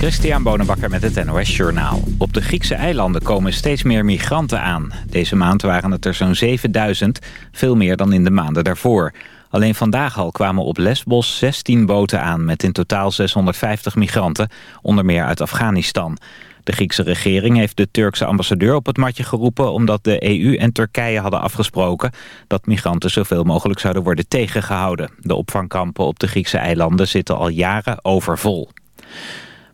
Christian Bonenbakker met het NOS Journaal. Op de Griekse eilanden komen steeds meer migranten aan. Deze maand waren het er zo'n 7000, veel meer dan in de maanden daarvoor. Alleen vandaag al kwamen op Lesbos 16 boten aan... met in totaal 650 migranten, onder meer uit Afghanistan. De Griekse regering heeft de Turkse ambassadeur op het matje geroepen... omdat de EU en Turkije hadden afgesproken... dat migranten zoveel mogelijk zouden worden tegengehouden. De opvangkampen op de Griekse eilanden zitten al jaren overvol.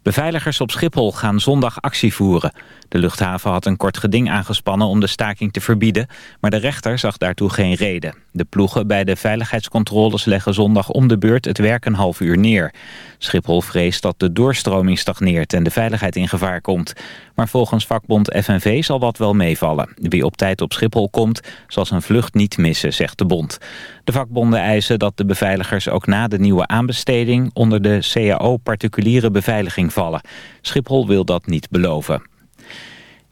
Beveiligers op Schiphol gaan zondag actie voeren. De luchthaven had een kort geding aangespannen om de staking te verbieden... maar de rechter zag daartoe geen reden. De ploegen bij de veiligheidscontroles leggen zondag om de beurt het werk een half uur neer. Schiphol vreest dat de doorstroming stagneert en de veiligheid in gevaar komt. Maar volgens vakbond FNV zal dat wel meevallen. Wie op tijd op Schiphol komt, zal zijn vlucht niet missen, zegt de bond. De vakbonden eisen dat de beveiligers ook na de nieuwe aanbesteding... onder de CAO particuliere beveiliging vallen. Schiphol wil dat niet beloven.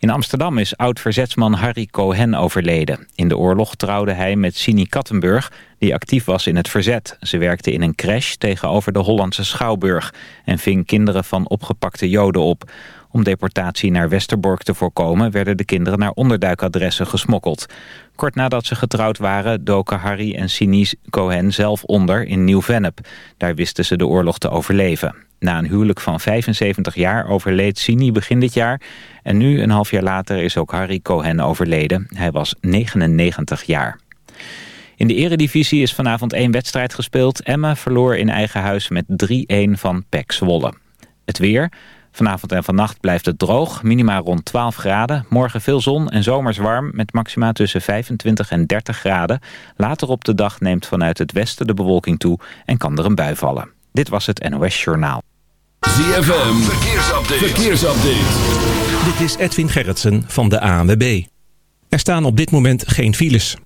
In Amsterdam is oud-verzetsman Harry Cohen overleden. In de oorlog trouwde hij met Sini Kattenburg, die actief was in het verzet. Ze werkte in een crash tegenover de Hollandse Schouwburg... en ving kinderen van opgepakte joden op. Om deportatie naar Westerbork te voorkomen... werden de kinderen naar onderduikadressen gesmokkeld. Kort nadat ze getrouwd waren... doken Harry en Sini Cohen zelf onder in Nieuw-Vennep. Daar wisten ze de oorlog te overleven. Na een huwelijk van 75 jaar overleed Sini begin dit jaar. En nu, een half jaar later, is ook Harry Cohen overleden. Hij was 99 jaar. In de eredivisie is vanavond één wedstrijd gespeeld. Emma verloor in eigen huis met 3-1 van PEC Zwolle. Het weer... Vanavond en vannacht blijft het droog, minima rond 12 graden. Morgen veel zon en zomers warm met maxima tussen 25 en 30 graden. Later op de dag neemt vanuit het westen de bewolking toe en kan er een bui vallen. Dit was het NOS Journaal. ZFM, verkeersupdate. verkeersupdate. Dit is Edwin Gerritsen van de ANWB. Er staan op dit moment geen files.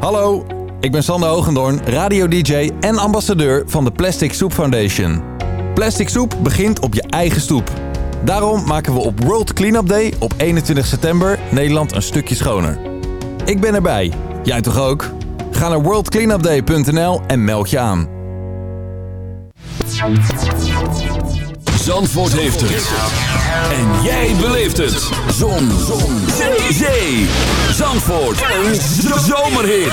Hallo, ik ben Sander Hogendoorn, radio-dj en ambassadeur van de Plastic Soup Foundation. Plastic soep begint op je eigen stoep. Daarom maken we op World Cleanup Day op 21 september Nederland een stukje schoner. Ik ben erbij. Jij toch ook? Ga naar worldcleanupday.nl en meld je aan. Zandvoort heeft het. En jij beleeft het. Zon. Zon. Zee. Zandvoort. Een zomerhit.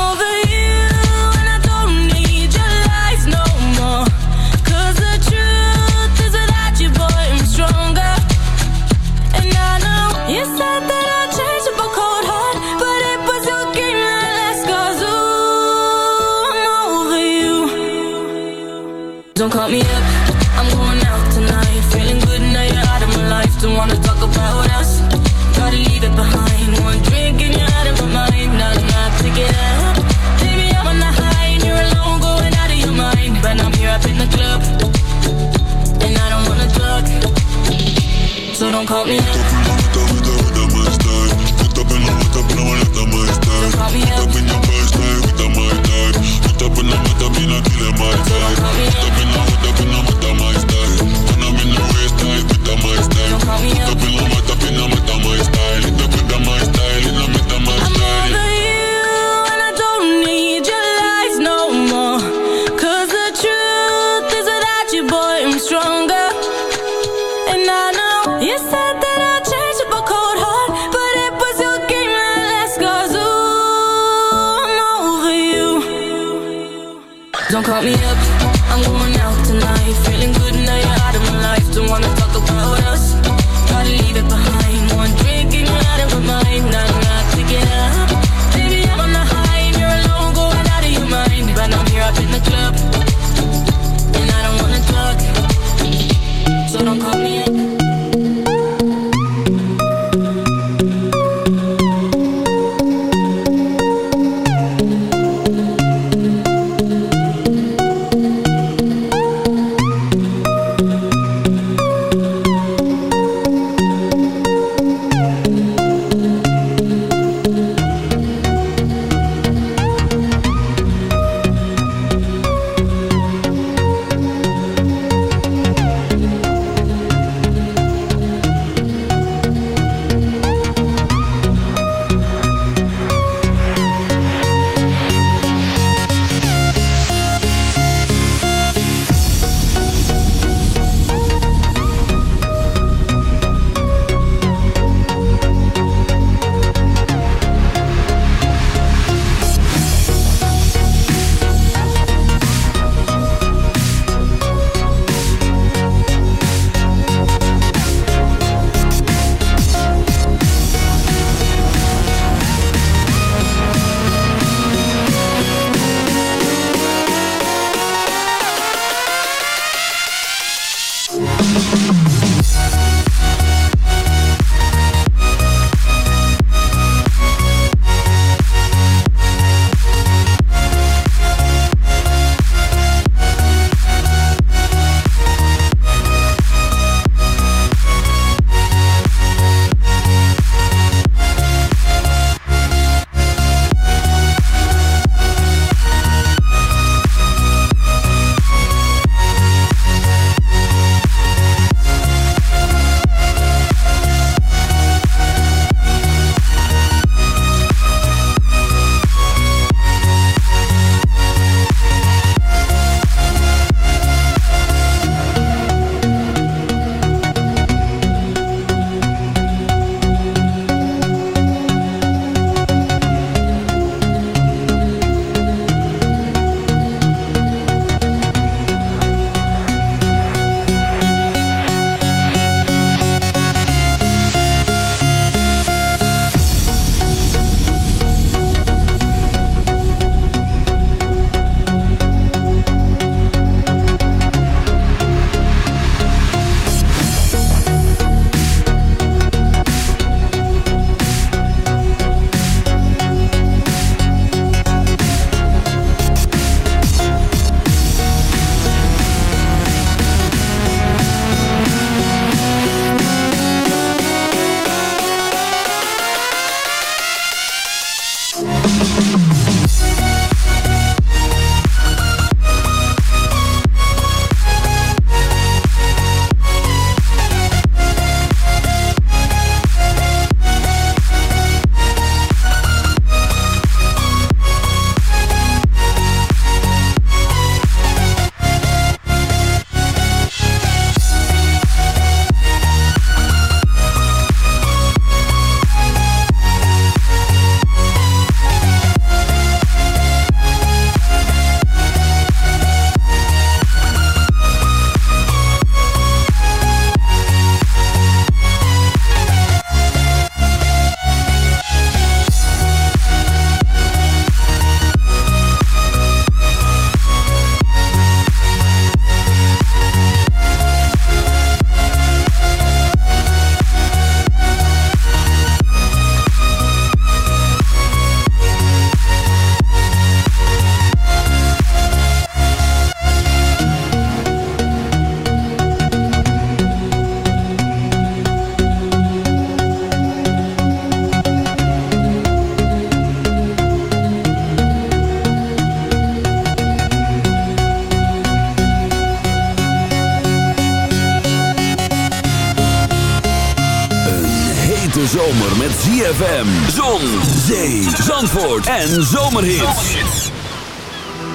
Zandvoort en Zomerhits.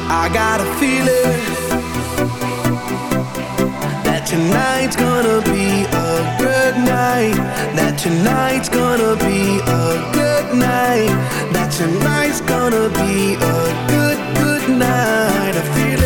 I got a feeling That tonight's gonna be a good night. That tonight's gonna be a good night. That tonight's gonna be a good, good night. I feel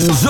zandvoort en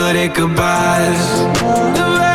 good at goodbyes.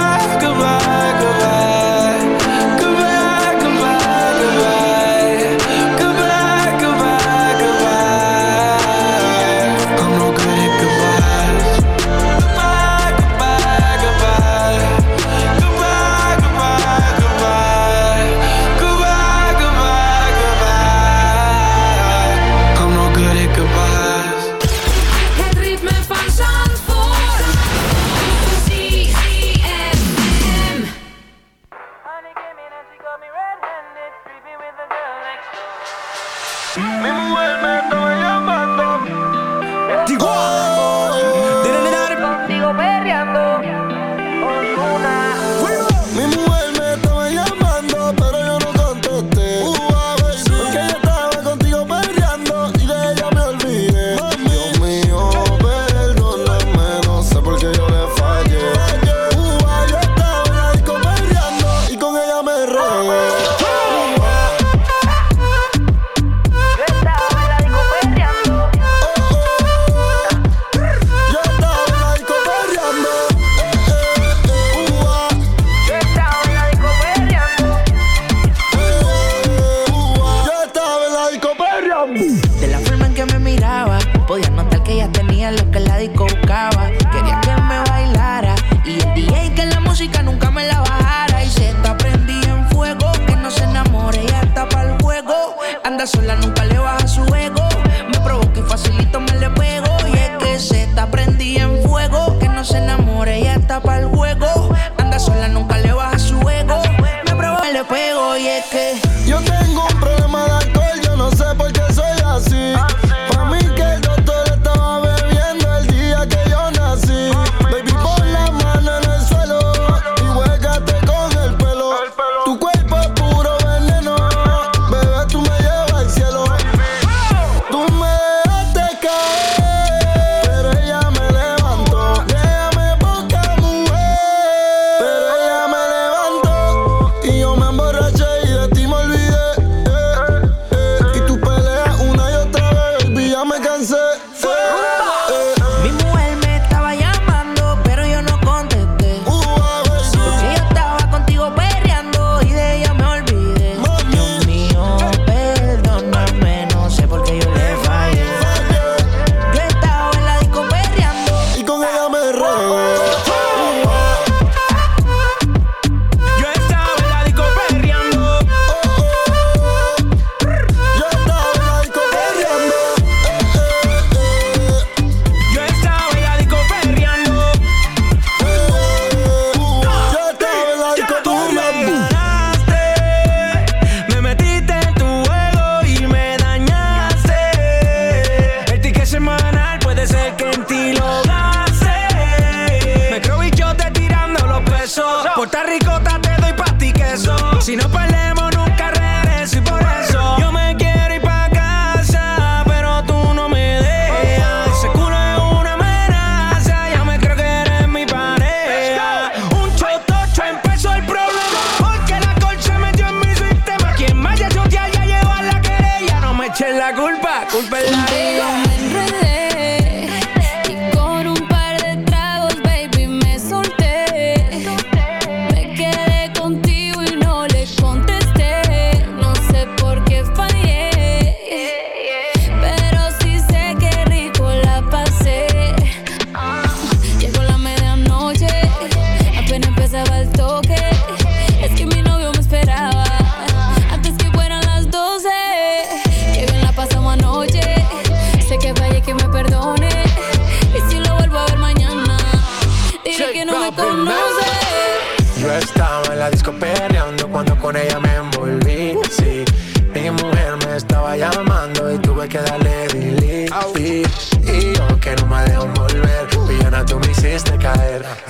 echen la culpa, culpa es la.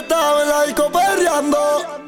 estaba en la alco perreando.